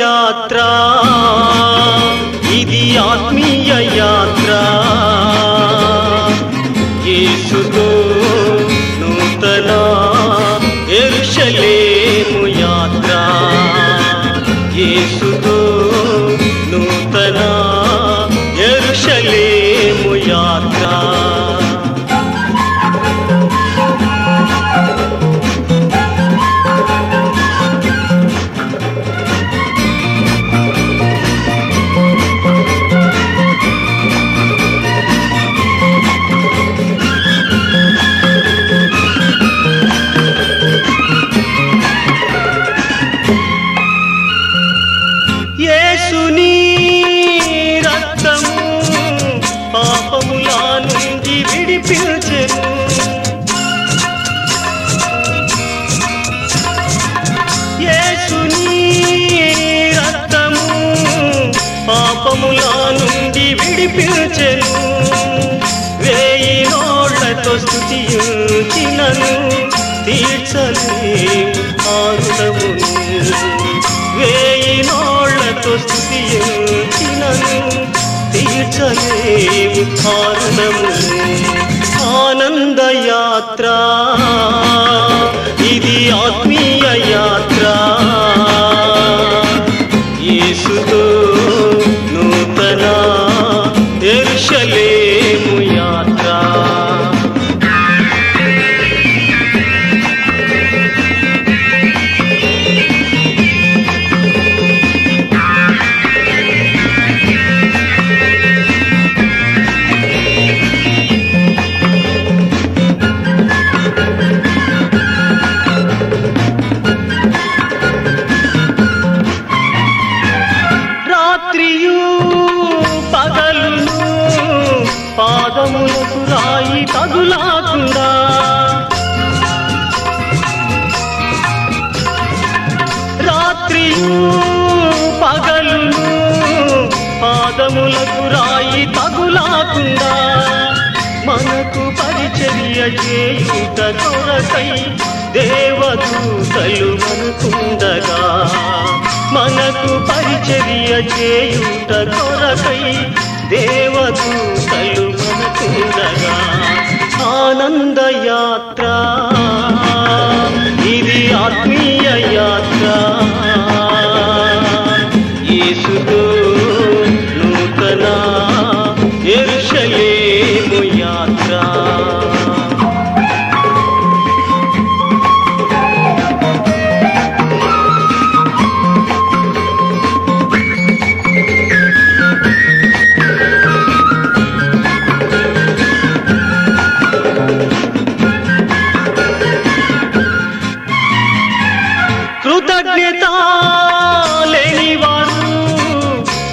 యాత్ర ఇది ఆత్మీయ యాత్ర యాత్ర నూతన యాత్ర స్థుతించినను తీర్చలేము ఆరుడమును వేయి నోళ్ళతో స్థుతించినను తీర్చలేము కారణము ఆనంద యాత్ర ఇది ఆత్మీయ యాత్ర. యేసుతో పాదములకు రాయి తగులాకుండా రాత్రి పగలు పాదములకు రాయి తగులాకుండా మనకు పరిచర్య చేయుట కొరకై దేవదూతలు మనకుండగా. మనకు పరిచర్య చేయుట కొరకై దేవదూతలు మనకుండగా ఆనంద యాత్ర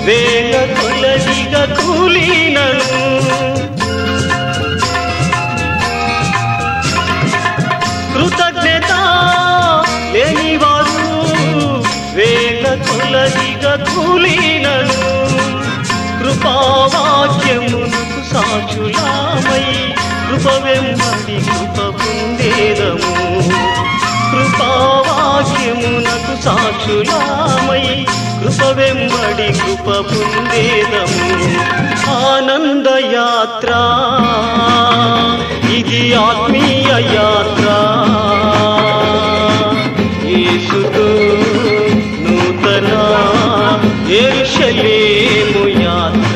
వేల కొలదిగా కూలినను. కృతజ్ఞత లేనివాడు వేల కొలదిగా కూలినను. కృపావాక్యమునకు సాక్షులామై కృప వెంబడి కృప పొందేదము కృపావాక్యమునకు సాక్షులామై కృప వెంబడి కృప పొందేదము ఆనంద యాత్ర ఇది ఆత్మీయ యాత్ర. యేసుతో నూతన ఏషలేము యాత్ర.